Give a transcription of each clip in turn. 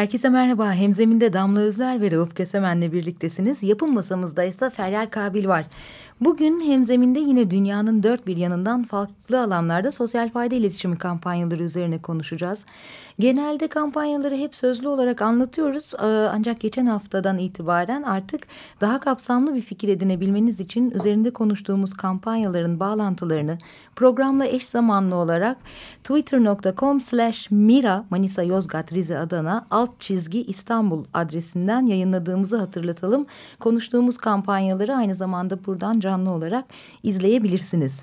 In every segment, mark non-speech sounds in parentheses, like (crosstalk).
Herkese merhaba. Hemzeminde Damla Özler ve Rauf Kösemen'le birliktesiniz. Yapım masamızda ise Feryal Kabil var. Bugün hemzeminde yine dünyanın dört bir yanından farklı alanlarda sosyal fayda iletişimi kampanyaları üzerine konuşacağız. Genelde kampanyaları hep sözlü olarak anlatıyoruz ee, ancak geçen haftadan itibaren artık daha kapsamlı bir fikir edinebilmeniz için üzerinde konuştuğumuz kampanyaların bağlantılarını programla eş zamanlı olarak twitter.com slash mira Manisa Yozgat Rize Adana alt çizgi İstanbul adresinden yayınladığımızı hatırlatalım. Konuştuğumuz kampanyaları aynı zamanda buradan canlı olarak izleyebilirsiniz.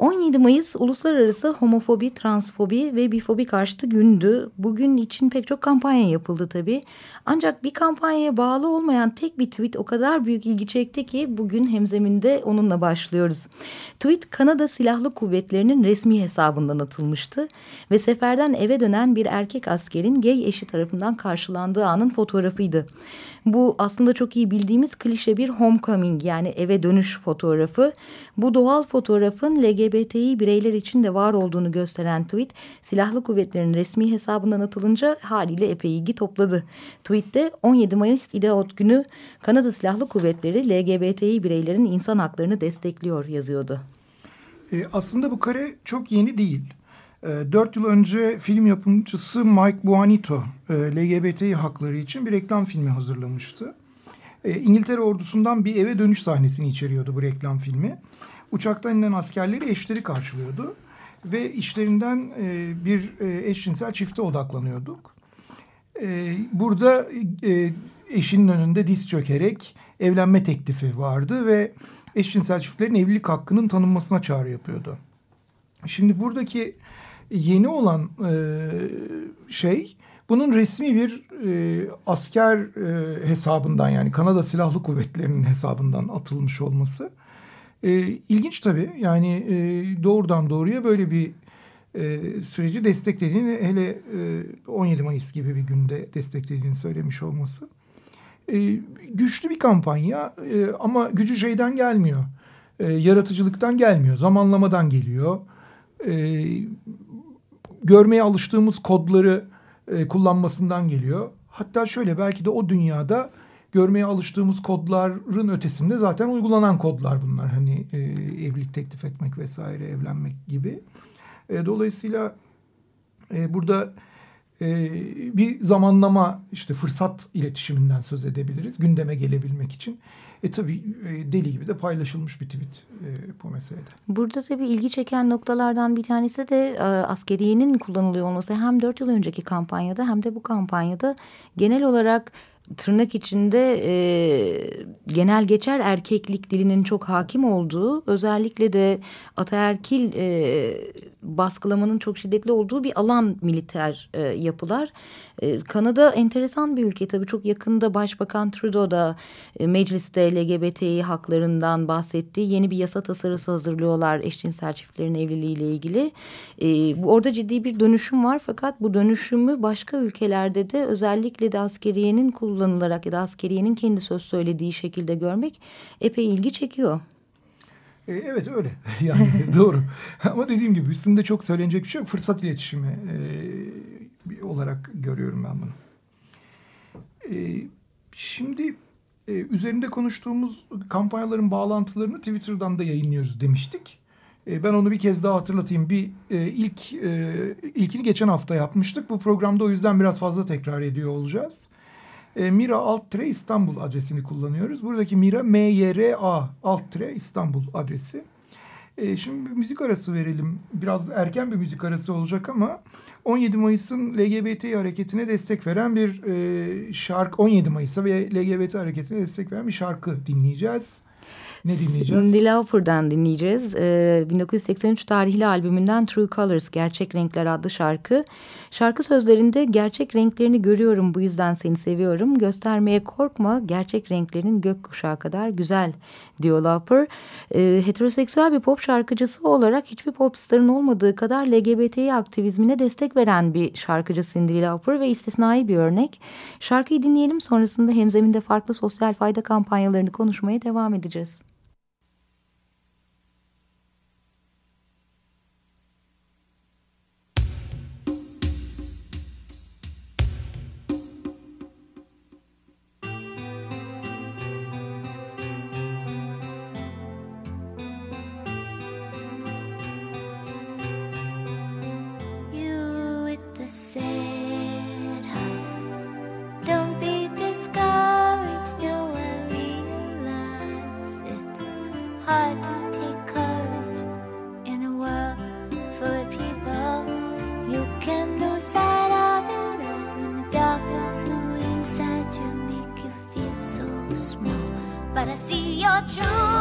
17 Mayıs Uluslararası Homofobi, Transfobi ve Bifobi karşıtı gündü. Bugün için pek çok kampanya yapıldı tabii. Ancak bir kampanyaya bağlı olmayan tek bir tweet o kadar büyük ilgi çekti ki bugün hemzeminde onunla başlıyoruz. Tweet Kanada Silahlı Kuvvetleri'nin resmi hesabından atılmıştı ve seferden eve dönen bir erkek askerin gay eşi tarafından karşılandığı anın fotoğrafıydı. Bu aslında çok iyi bildiğimiz klişe bir homecoming yani eve dönüş fotoğrafı. Bu doğal fotoğrafın LGBTİ bireyler için de var olduğunu gösteren tweet silahlı kuvvetlerin resmi hesabından atılınca haliyle epey ilgi topladı. Tweette 17 Mayıs İdeot günü Kanada Silahlı Kuvvetleri LGBTİ bireylerin insan haklarını destekliyor yazıyordu. E, aslında bu kare çok yeni değil. E, dört yıl önce film yapımcısı Mike Buonito e, LGBT hakları için bir reklam filmi hazırlamıştı. E, İngiltere ordusundan bir eve dönüş sahnesini içeriyordu bu reklam filmi. Uçaktan inen askerleri eşleri karşılıyordu. Ve işlerinden e, bir e, eşcinsel çifte odaklanıyorduk. E, burada e, eşinin önünde diz çökerek evlenme teklifi vardı ve eşcinsel çiftlerin evlilik hakkının tanınmasına çağrı yapıyordu. Şimdi buradaki yeni olan e, şey bunun resmi bir e, asker e, hesabından yani Kanada Silahlı Kuvvetleri'nin hesabından atılmış olması. E, ilginç tabii yani e, doğrudan doğruya böyle bir e, süreci desteklediğini hele e, 17 Mayıs gibi bir günde desteklediğini söylemiş olması. E, güçlü bir kampanya e, ama gücü şeyden gelmiyor. E, yaratıcılıktan gelmiyor, zamanlamadan geliyor. E, görmeye alıştığımız kodları e, kullanmasından geliyor. Hatta şöyle belki de o dünyada görmeye alıştığımız kodların ötesinde zaten uygulanan kodlar bunlar. Hani e, evlilik teklif etmek vesaire, evlenmek gibi. E, dolayısıyla e, burada e, bir zamanlama işte fırsat iletişiminden söz edebiliriz gündeme gelebilmek için. E tabii e, deli gibi de paylaşılmış bir tweet e, bu meselede. Burada tabii ilgi çeken noktalardan bir tanesi de e, askeriyenin kullanılıyor olması. Hem dört yıl önceki kampanyada hem de bu kampanyada genel olarak tırnak içinde e, genel geçer erkeklik dilinin çok hakim olduğu özellikle de ataerkil e, baskılamanın çok şiddetli olduğu bir alan militer e, yapılar. E, Kanada enteresan bir ülke tabii çok yakında Başbakan Trudeau da e, mecliste LGBTİ haklarından bahsetti. Yeni bir yasa tasarısı hazırlıyorlar eşcinsel çiftlerin evliliğiyle ilgili. E, orada ciddi bir dönüşüm var fakat bu dönüşümü başka ülkelerde de özellikle de askeriyenin kullanılarak ya da askeriyenin kendi söz söylediği şekilde görmek epey ilgi çekiyor. E, evet öyle (laughs) yani (laughs) doğru ama dediğim gibi üstünde çok söylenecek bir şey yok fırsat iletişimi e, olarak görüyorum ben bunu. E, şimdi e, üzerinde konuştuğumuz kampanyaların bağlantılarını Twitter'dan da yayınlıyoruz demiştik. E, ben onu bir kez daha hatırlatayım. Bir e, ilk e, ilkini geçen hafta yapmıştık. Bu programda o yüzden biraz fazla tekrar ediyor olacağız. Mira alt İstanbul adresini kullanıyoruz. Buradaki Mira M-Y-R-A alt İstanbul adresi. E, şimdi bir müzik arası verelim. Biraz erken bir müzik arası olacak ama 17 Mayıs'ın LGBT hareketine destek veren bir e, şarkı 17 Mayıs'a ve LGBT hareketine destek veren bir şarkı dinleyeceğiz. Ne dinleyeceğiz? Cindy Lauper'dan dinleyeceğiz. Ee, 1983 tarihli albümünden True Colors, Gerçek Renkler adlı şarkı. Şarkı sözlerinde gerçek renklerini görüyorum bu yüzden seni seviyorum. Göstermeye korkma gerçek renklerin gökkuşağı kadar güzel diyor Lauper. Ee, heteroseksüel bir pop şarkıcısı olarak hiçbir popstarın olmadığı kadar LGBTİ aktivizmine destek veren bir şarkıcı Cindy Lauper ve istisnai bir örnek. Şarkıyı dinleyelim sonrasında hemzeminde farklı sosyal fayda kampanyalarını konuşmaya devam edeceğiz. true.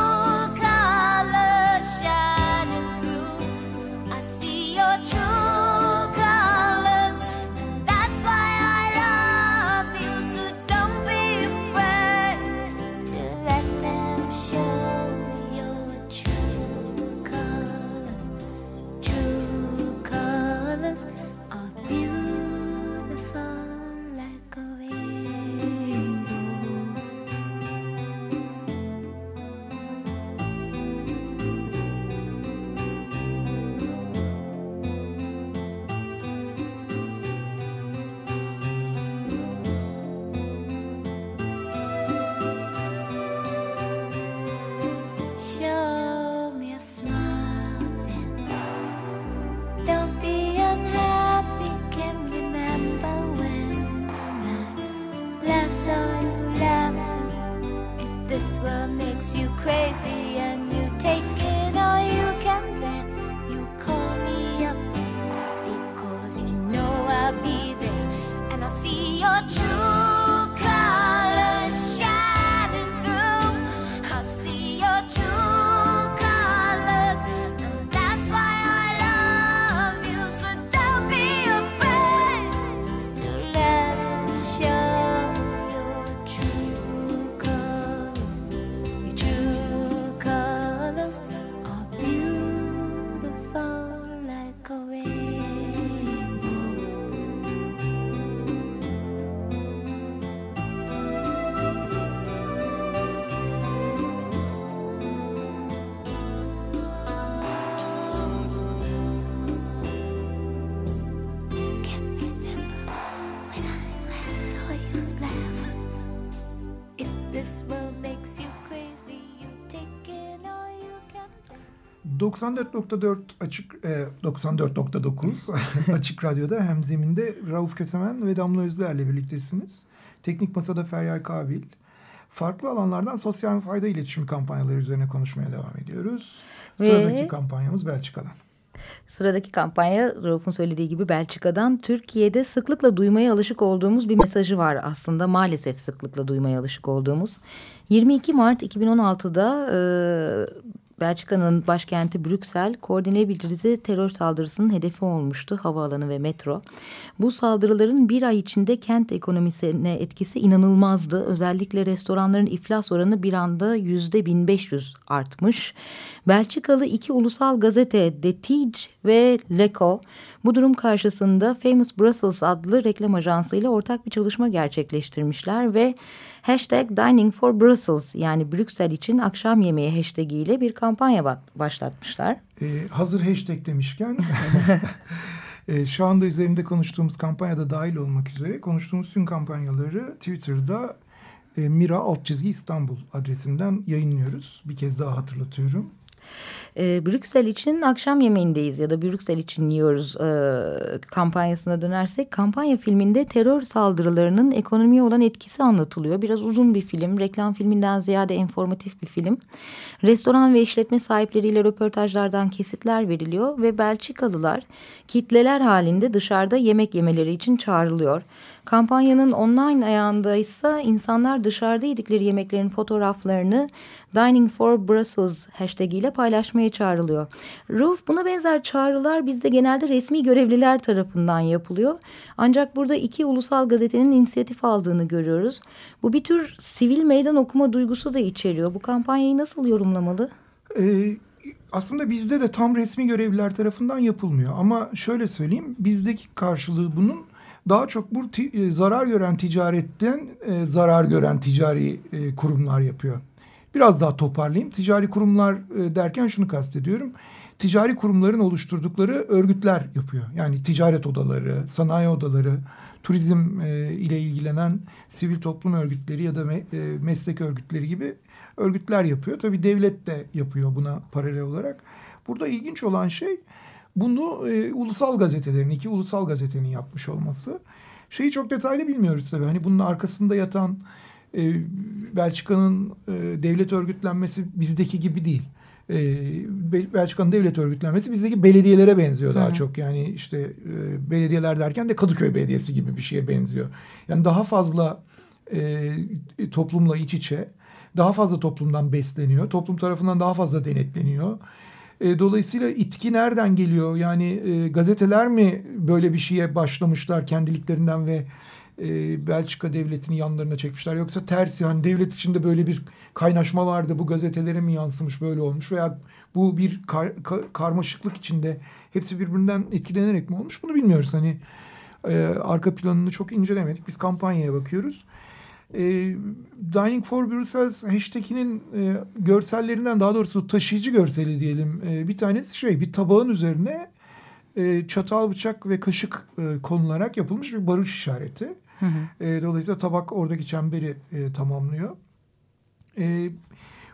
94.4 açık e, 94.9 (laughs) açık radyoda hem zeminde Rauf Kösemen ve Damla Özler'le birliktesiniz. Teknik Masada Feryal Kabil. Farklı alanlardan sosyal fayda iletişim kampanyaları üzerine konuşmaya devam ediyoruz. Sıradaki ve... kampanyamız Belçika'dan. Sıradaki kampanya Rauf'un söylediği gibi Belçika'dan Türkiye'de sıklıkla duymaya alışık olduğumuz bir mesajı var aslında maalesef sıklıkla duymaya alışık olduğumuz. 22 Mart 2016'da e, Belçika'nın başkenti Brüksel koordine bir terör saldırısının hedefi olmuştu havaalanı ve metro. Bu saldırıların bir ay içinde kent ekonomisine etkisi inanılmazdı. Özellikle restoranların iflas oranı bir anda yüzde 1500 artmış. Belçikalı iki ulusal gazete The Tige ve L'Echo bu durum karşısında Famous Brussels adlı reklam ajansıyla ortak bir çalışma gerçekleştirmişler ve hashtag Dining for Brussels yani Brüksel için akşam yemeği hashtag ile bir kampanya başlatmışlar. Ee, hazır hashtag demişken (laughs) e, şu anda üzerinde konuştuğumuz kampanyada dahil olmak üzere konuştuğumuz tüm kampanyaları Twitter'da e, Mira alt çizgi İstanbul adresinden yayınlıyoruz. Bir kez daha hatırlatıyorum. E, Brüksel için akşam yemeğindeyiz ya da Brüksel için yiyoruz e, kampanyasına dönersek kampanya filminde terör saldırılarının ekonomiye olan etkisi anlatılıyor. Biraz uzun bir film, reklam filminden ziyade informatif bir film. Restoran ve işletme sahipleriyle röportajlardan kesitler veriliyor ve Belçikalılar kitleler halinde dışarıda yemek yemeleri için çağrılıyor. Kampanyanın online ayağında ise insanlar dışarıda yedikleri yemeklerin fotoğraflarını Dining for Brussels hashtag ile paylaşmaya çağrılıyor. Roof buna benzer çağrılar bizde genelde resmi görevliler tarafından yapılıyor. Ancak burada iki ulusal gazetenin inisiyatif aldığını görüyoruz. Bu bir tür sivil meydan okuma duygusu da içeriyor. Bu kampanyayı nasıl yorumlamalı? Ee, aslında bizde de tam resmi görevliler tarafından yapılmıyor. Ama şöyle söyleyeyim bizdeki karşılığı bunun daha çok bu e, zarar gören ticaretten e, zarar gören ticari e, kurumlar yapıyor. Biraz daha toparlayayım. Ticari kurumlar e, derken şunu kastediyorum. Ticari kurumların oluşturdukları örgütler yapıyor. Yani ticaret odaları, sanayi odaları, turizm e, ile ilgilenen sivil toplum örgütleri ya da me, e, meslek örgütleri gibi örgütler yapıyor. Tabii devlet de yapıyor buna paralel olarak. Burada ilginç olan şey bunu e, ulusal gazetelerin, iki ulusal gazetenin yapmış olması. Şeyi çok detaylı bilmiyoruz tabii. Hani bunun arkasında yatan e, Belçika'nın e, devlet örgütlenmesi bizdeki gibi değil. E, Belçika'nın devlet örgütlenmesi bizdeki belediyelere benziyor daha Hı. çok. Yani işte e, belediyeler derken de Kadıköy Belediyesi gibi bir şeye benziyor. Yani daha fazla e, toplumla iç içe, daha fazla toplumdan besleniyor. Toplum tarafından daha fazla denetleniyor. E, dolayısıyla itki nereden geliyor? Yani e, gazeteler mi böyle bir şeye başlamışlar kendiliklerinden ve e, Belçika devletini yanlarına çekmişler? Yoksa tersi hani devlet içinde böyle bir kaynaşma vardı bu gazetelere mi yansımış böyle olmuş veya bu bir kar, kar, karmaşıklık içinde hepsi birbirinden etkilenerek mi olmuş bunu bilmiyoruz. Hani e, arka planını çok incelemedik. Biz kampanyaya bakıyoruz. E, Dining for Brussels hashtag'inin e, görsellerinden daha doğrusu taşıyıcı görseli diyelim. E, bir tanesi şey bir tabağın üzerine e, çatal, bıçak ve kaşık e, konularak yapılmış bir barış işareti. Hı hı. E, dolayısıyla tabak oradaki çemberi e, tamamlıyor. E,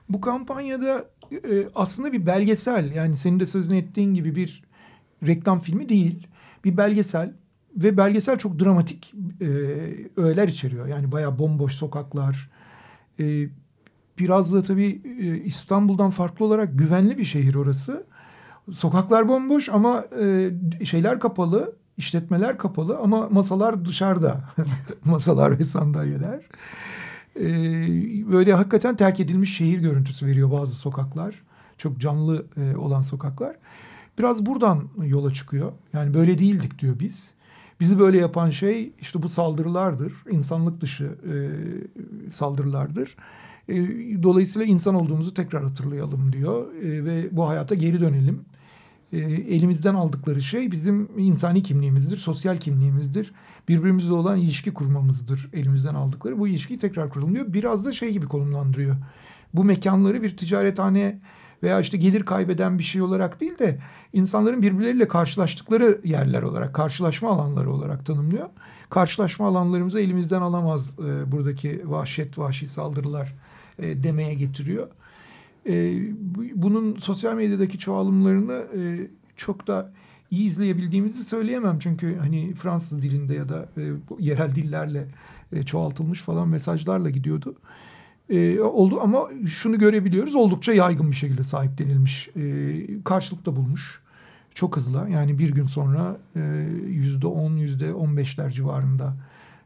bu kampanyada e, aslında bir belgesel yani senin de sözünü ettiğin gibi bir reklam filmi değil. Bir belgesel ve belgesel çok dramatik e, öğeler içeriyor. Yani bayağı bomboş sokaklar. E, biraz da tabii e, İstanbul'dan farklı olarak güvenli bir şehir orası. Sokaklar bomboş ama e, şeyler kapalı, işletmeler kapalı ama masalar dışarıda. (laughs) masalar ve sandalyeler. E, böyle hakikaten terk edilmiş şehir görüntüsü veriyor bazı sokaklar. Çok canlı e, olan sokaklar. Biraz buradan yola çıkıyor. Yani böyle değildik diyor biz. Bizi böyle yapan şey işte bu saldırılardır. İnsanlık dışı e, saldırılardır. E, dolayısıyla insan olduğumuzu tekrar hatırlayalım diyor e, ve bu hayata geri dönelim. E, elimizden aldıkları şey bizim insani kimliğimizdir, sosyal kimliğimizdir. Birbirimizle olan ilişki kurmamızdır elimizden aldıkları. Bu ilişkiyi tekrar kuralım diyor. Biraz da şey gibi konumlandırıyor. Bu mekanları bir ticarethane veya işte gelir kaybeden bir şey olarak değil de insanların birbirleriyle karşılaştıkları yerler olarak, karşılaşma alanları olarak tanımlıyor. Karşılaşma alanlarımızı elimizden alamaz e, buradaki vahşet, vahşi saldırılar e, demeye getiriyor. E, bunun sosyal medyadaki çoğalımlarını e, çok da iyi izleyebildiğimizi söyleyemem. Çünkü hani Fransız dilinde ya da e, yerel dillerle e, çoğaltılmış falan mesajlarla gidiyordu e, oldu ama şunu görebiliyoruz oldukça yaygın bir şekilde sahiplenilmiş e, karşılık da bulmuş. Çok hızlı. Yani bir gün sonra e, yüzde on yüzde on beşler civarında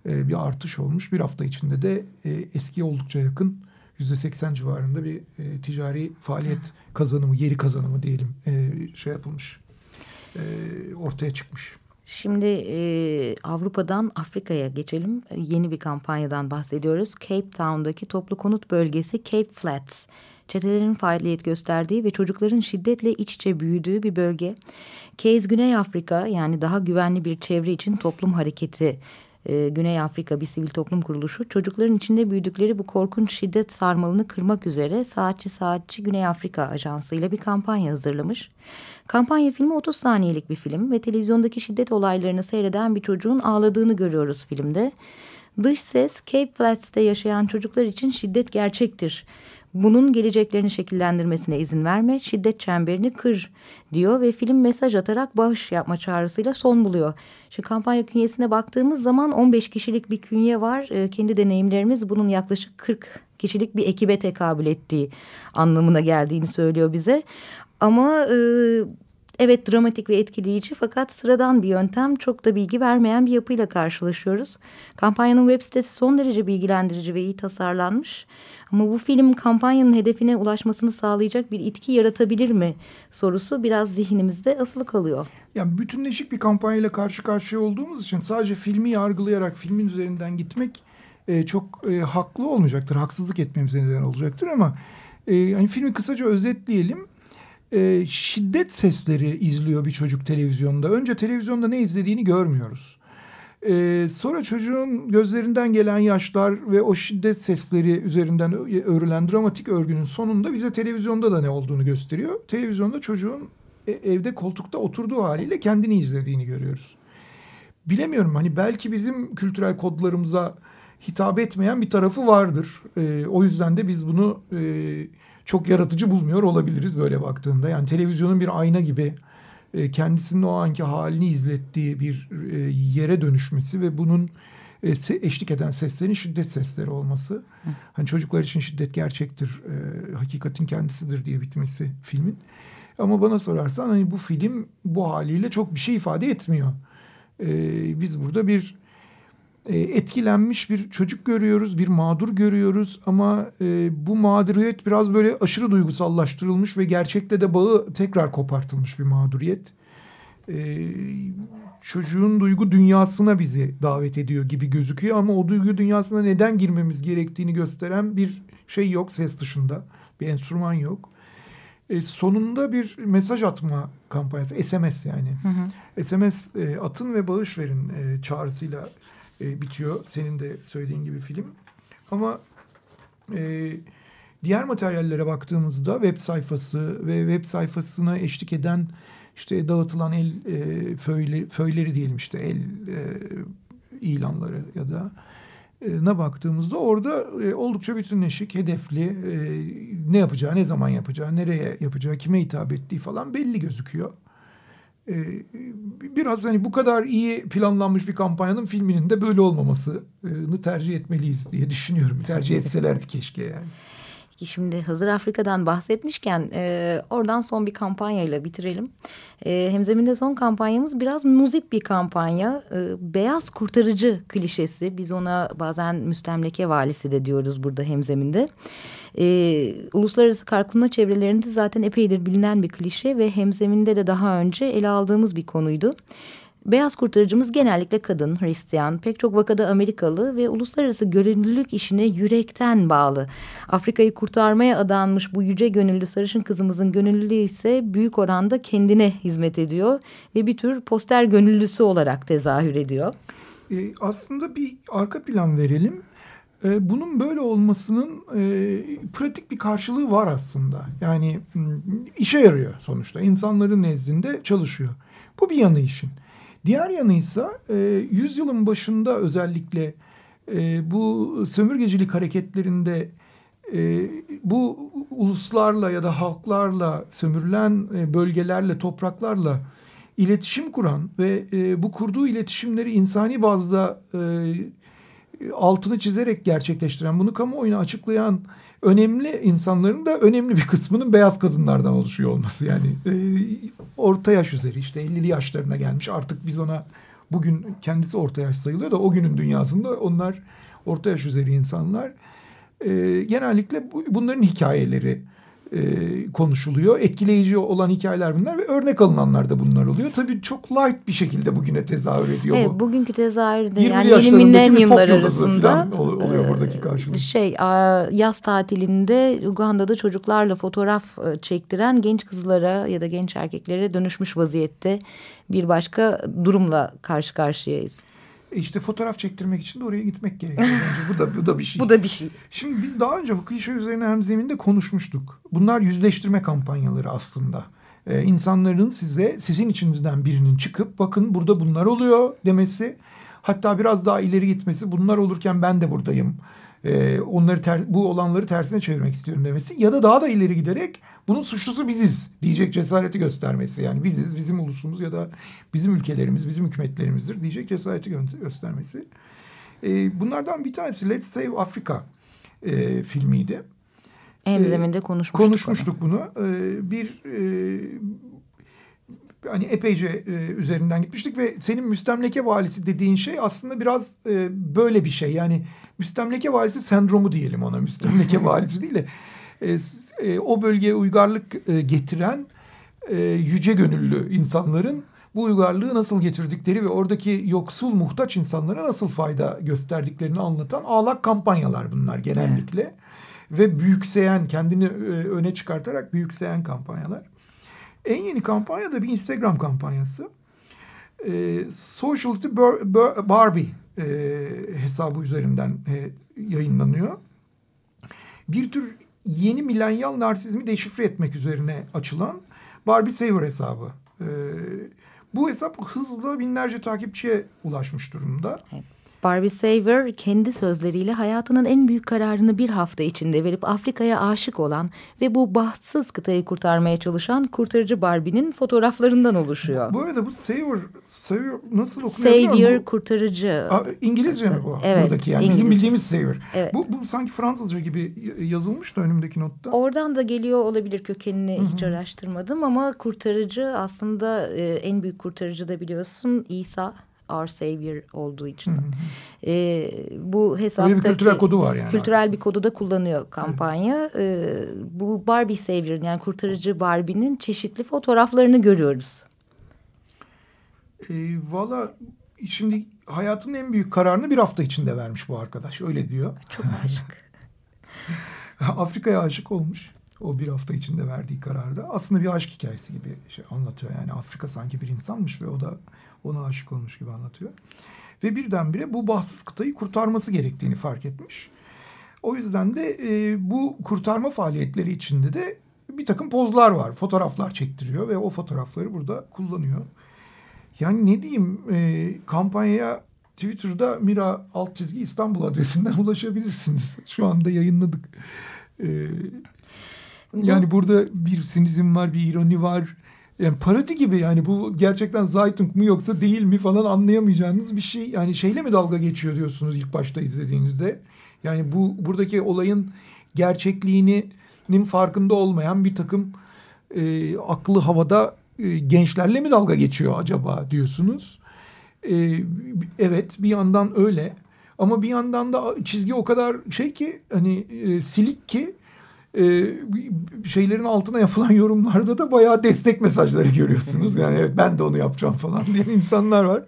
e, bir artış olmuş. Bir hafta içinde de e, eski oldukça yakın yüzde seksen civarında bir e, ticari faaliyet kazanımı yeri kazanımı diyelim e, şey yapılmış e, ortaya çıkmış. Şimdi e, Avrupa'dan Afrika'ya geçelim. Yeni bir kampanyadan bahsediyoruz. Cape Town'daki toplu konut bölgesi Cape Flats. Çetelerin faaliyet gösterdiği ve çocukların şiddetle iç içe büyüdüğü bir bölge. Case Güney Afrika yani daha güvenli bir çevre için toplum hareketi e, Güney Afrika bir sivil toplum kuruluşu çocukların içinde büyüdükleri bu korkunç şiddet sarmalını kırmak üzere Saatçi Saatçi Güney Afrika Ajansı ile bir kampanya hazırlamış. Kampanya filmi 30 saniyelik bir film ve televizyondaki şiddet olaylarını seyreden bir çocuğun ağladığını görüyoruz filmde. Dış ses Cape Flats'te yaşayan çocuklar için şiddet gerçektir. Bunun geleceklerini şekillendirmesine izin verme, şiddet çemberini kır diyor ve film mesaj atarak bağış yapma çağrısıyla son buluyor. Şimdi kampanya künyesine baktığımız zaman 15 kişilik bir künye var. E, kendi deneyimlerimiz bunun yaklaşık 40 kişilik bir ekibe tekabül ettiği anlamına geldiğini söylüyor bize. Ama e, evet dramatik ve etkileyici fakat sıradan bir yöntem çok da bilgi vermeyen bir yapıyla karşılaşıyoruz. Kampanyanın web sitesi son derece bilgilendirici ve iyi tasarlanmış. Ama bu film kampanyanın hedefine ulaşmasını sağlayacak bir itki yaratabilir mi sorusu biraz zihnimizde asılı kalıyor. Yani bütünleşik bir kampanyayla karşı karşıya olduğumuz için sadece filmi yargılayarak filmin üzerinden gitmek e, çok e, haklı olmayacaktır. Haksızlık etmemize neden olacaktır ama e, hani filmi kısaca özetleyelim. E, şiddet sesleri izliyor bir çocuk televizyonda. Önce televizyonda ne izlediğini görmüyoruz. E, sonra çocuğun gözlerinden gelen yaşlar ve o şiddet sesleri üzerinden örülen dramatik örgünün sonunda bize televizyonda da ne olduğunu gösteriyor. Televizyonda çocuğun e, evde koltukta oturduğu haliyle kendini izlediğini görüyoruz. Bilemiyorum hani belki bizim kültürel kodlarımıza hitap etmeyen bir tarafı vardır. E, o yüzden de biz bunu e, çok yaratıcı bulmuyor olabiliriz böyle baktığında. Yani televizyonun bir ayna gibi e, kendisinin o anki halini izlettiği bir e, yere dönüşmesi ve bunun e, eşlik eden seslerin şiddet sesleri olması. Hı. Hani çocuklar için şiddet gerçektir, hakikatin kendisidir diye bitmesi filmin. Ama bana sorarsan hani bu film bu haliyle çok bir şey ifade etmiyor. Biz burada bir etkilenmiş bir çocuk görüyoruz, bir mağdur görüyoruz ama e, bu mağduriyet biraz böyle aşırı duygusallaştırılmış ve gerçekle de bağı tekrar kopartılmış bir mağduriyet. E, çocuğun duygu dünyasına bizi davet ediyor gibi gözüküyor ama o duygu dünyasına neden girmemiz gerektiğini gösteren bir şey yok ses dışında. Bir enstrüman yok. E, sonunda bir mesaj atma kampanyası, SMS yani. Hı hı. SMS e, atın ve bağış verin e, çağrısıyla e, bitiyor. Senin de söylediğin gibi film. Ama e, diğer materyallere baktığımızda web sayfası ve web sayfasına eşlik eden işte dağıtılan el e, föyleri, föyleri diyelim işte el e, ilanları ya da e, ne baktığımızda orada e, oldukça bütünleşik, hedefli, e, ne yapacağı, ne zaman yapacağı, nereye yapacağı, kime hitap ettiği falan belli gözüküyor. Ee, biraz hani bu kadar iyi planlanmış bir kampanyanın filminin de böyle olmamasını tercih etmeliyiz diye düşünüyorum. Tercih etselerdi keşke yani. Şimdi hazır Afrika'dan bahsetmişken e, oradan son bir kampanyayla bitirelim. E, Hemzeminde son kampanyamız biraz muzip bir kampanya. E, beyaz kurtarıcı klişesi. Biz ona bazen müstemleke valisi de diyoruz burada Hemzeminde. E, uluslararası kalkınma çevrelerinde zaten epeydir bilinen bir klişe ve Hemzeminde de daha önce ele aldığımız bir konuydu. Beyaz kurtarıcımız genellikle kadın, Hristiyan, pek çok vakada Amerikalı ve uluslararası gönüllülük işine yürekten bağlı. Afrika'yı kurtarmaya adanmış bu yüce gönüllü sarışın kızımızın gönüllülüğü ise büyük oranda kendine hizmet ediyor ve bir tür poster gönüllüsü olarak tezahür ediyor. E, aslında bir arka plan verelim. E, bunun böyle olmasının e, pratik bir karşılığı var aslında. Yani işe yarıyor sonuçta. İnsanların nezdinde çalışıyor. Bu bir yanı işin. Diğer yanıysa e, yüzyılın başında özellikle e, bu sömürgecilik hareketlerinde e, bu uluslarla ya da halklarla sömürülen e, bölgelerle topraklarla iletişim kuran ve e, bu kurduğu iletişimleri insani bazda e, altını çizerek gerçekleştiren bunu kamuoyuna açıklayan önemli insanların da önemli bir kısmının beyaz kadınlardan oluşuyor olması. Yani e, orta yaş üzeri işte 50'li yaşlarına gelmiş artık biz ona bugün kendisi orta yaş sayılıyor da o günün dünyasında onlar orta yaş üzeri insanlar. E, genellikle bu, bunların hikayeleri e, konuşuluyor. Etkileyici olan hikayeler bunlar ve örnek alınanlar da bunlar oluyor. Tabii çok light bir şekilde bugüne tezahür ediyor evet, bu. Bugünkü tezahürde yani yeni milenyumlar arasında oluyor buradaki karşılık. Şey yaz tatilinde Uganda'da çocuklarla fotoğraf e, çektiren genç kızlara ya da genç erkeklere dönüşmüş vaziyette bir başka durumla karşı karşıyayız. İşte fotoğraf çektirmek için de oraya gitmek gerekiyor (laughs) bence. Bu da, bu da bir şey. bu da bir şey. Şimdi biz daha önce bu klişe üzerine hem zeminde konuşmuştuk. Bunlar yüzleştirme kampanyaları aslında. Ee, insanların size sizin içinizden birinin çıkıp bakın burada bunlar oluyor demesi. Hatta biraz daha ileri gitmesi bunlar olurken ben de buradayım e, onları ter, bu olanları tersine çevirmek istiyorum demesi ya da daha da ileri giderek bunun suçlusu biziz diyecek cesareti göstermesi. Yani biziz, bizim ulusumuz ya da bizim ülkelerimiz, bizim hükümetlerimizdir diyecek cesareti gö göstermesi. E, bunlardan bir tanesi Let's Save Africa e, filmiydi. Hemzeminde e, konuşmuştuk. Konuşmuştuk bunu. bunu. E, bir e, hani epeyce e, üzerinden gitmiştik ve senin müstemleke valisi dediğin şey aslında biraz e, böyle bir şey. Yani müstemleke valisi sendromu diyelim ona. Müstemleke (laughs) valisi değil de e, e, o bölgeye uygarlık e, getiren e, yüce gönüllü insanların bu uygarlığı nasıl getirdikleri ve oradaki yoksul muhtaç insanlara nasıl fayda gösterdiklerini anlatan ağlak kampanyalar bunlar genellikle. Evet. Ve büyükseyen kendini e, öne çıkartarak büyükseyen kampanyalar. En yeni kampanya da bir Instagram kampanyası. E, Sociality Barbie e, hesabı üzerinden e, yayınlanıyor. Bir tür yeni milenyal narsizmi deşifre etmek üzerine açılan Barbie Saver hesabı. E, bu hesap hızla binlerce takipçiye ulaşmış durumda. Evet. Barbie Saver kendi sözleriyle hayatının en büyük kararını bir hafta içinde verip Afrika'ya aşık olan ve bu bahtsız kıtayı kurtarmaya çalışan kurtarıcı Barbie'nin fotoğraflarından oluşuyor. Bu, bu arada bu Saver, Saver nasıl okunuyor? Savior kurtarıcı. Aa, İngilizce mi bu? Evet. Buradaki yani İngilizce. bizim bildiğimiz Saver. Evet. Bu, bu sanki Fransızca gibi yazılmış da önümdeki notta. Oradan da geliyor olabilir kökenini Hı -hı. hiç araştırmadım ama kurtarıcı aslında e, en büyük kurtarıcı da biliyorsun İsa Our Savior olduğu için. Hı hı. E, bu hesapta bir kültürel kodu var yani. Kültürel aslında. bir kodu da kullanıyor kampanya. E, bu Barbie Savior yani kurtarıcı Barbie'nin çeşitli fotoğraflarını görüyoruz. E, Valla şimdi hayatının en büyük kararını bir hafta içinde vermiş bu arkadaş. Öyle diyor. Çok aşık. (laughs) Afrika'ya aşık olmuş. O bir hafta içinde verdiği kararda. Aslında bir aşk hikayesi gibi şey anlatıyor. Yani Afrika sanki bir insanmış ve o da ona aşık olmuş gibi anlatıyor. Ve birdenbire bu bahtsız kıtayı kurtarması gerektiğini fark etmiş. O yüzden de e, bu kurtarma faaliyetleri içinde de bir takım pozlar var. Fotoğraflar çektiriyor ve o fotoğrafları burada kullanıyor. Yani ne diyeyim e, kampanyaya Twitter'da Mira alt çizgi İstanbul adresinden (laughs) ulaşabilirsiniz. Şu anda yayınladık. E, yani burada bir sinizm var, bir ironi var yani parodi gibi yani bu gerçekten Zaytung mu yoksa değil mi falan anlayamayacağınız bir şey. Yani şeyle mi dalga geçiyor diyorsunuz ilk başta izlediğinizde. Yani bu buradaki olayın gerçekliğinin farkında olmayan bir takım e, aklı havada e, gençlerle mi dalga geçiyor acaba diyorsunuz. E, evet bir yandan öyle ama bir yandan da çizgi o kadar şey ki hani e, silik ki e, şeylerin altına yapılan yorumlarda da bayağı destek mesajları görüyorsunuz. Yani evet ben de onu yapacağım falan diyen insanlar var.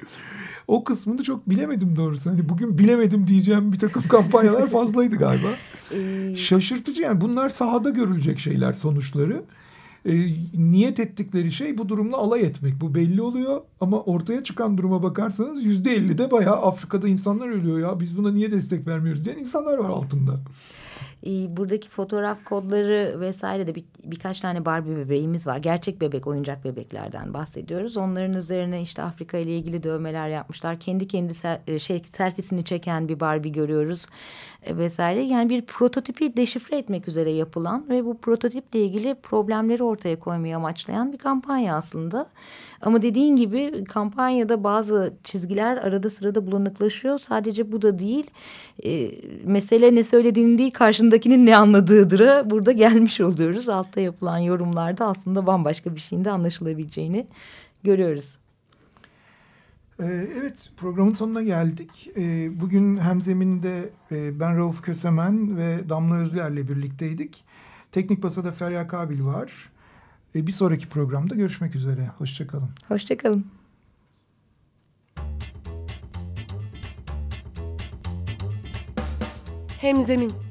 O kısmını çok bilemedim doğrusu. Hani bugün bilemedim diyeceğim bir takım kampanyalar fazlaydı galiba. Ee, Şaşırtıcı yani bunlar sahada görülecek şeyler sonuçları. E, niyet ettikleri şey bu durumla alay etmek. Bu belli oluyor ama ortaya çıkan duruma bakarsanız yüzde elli de bayağı Afrika'da insanlar ölüyor ya. Biz buna niye destek vermiyoruz diyen insanlar var altında e, buradaki fotoğraf kodları vesaire de bir, birkaç tane Barbie bebeğimiz var. Gerçek bebek oyuncak bebeklerden bahsediyoruz. Onların üzerine işte Afrika ile ilgili dövmeler yapmışlar. Kendi kendi sel, e, şey selfiesini çeken bir Barbie görüyoruz e, vesaire. Yani bir prototipi deşifre etmek üzere yapılan ve bu prototiple ilgili problemleri ortaya koymayı amaçlayan bir kampanya aslında. Ama dediğin gibi kampanyada bazı çizgiler arada sırada bulanıklaşıyor. Sadece bu da değil. E, mesele ne söylediğini değil karşındakinin ne anladığıdır. Burada gelmiş oluyoruz. Altta yapılan yorumlarda aslında bambaşka bir şeyin de anlaşılabileceğini görüyoruz. Ee, evet programın sonuna geldik. Ee, bugün Hemzemin'de e, ben Rauf Kösemen ve Damla Özler'le birlikteydik. Teknik Basa'da Ferya Kabil var. Bir sonraki programda görüşmek üzere. Hoşçakalın. Hoşçakalın. Hemzemin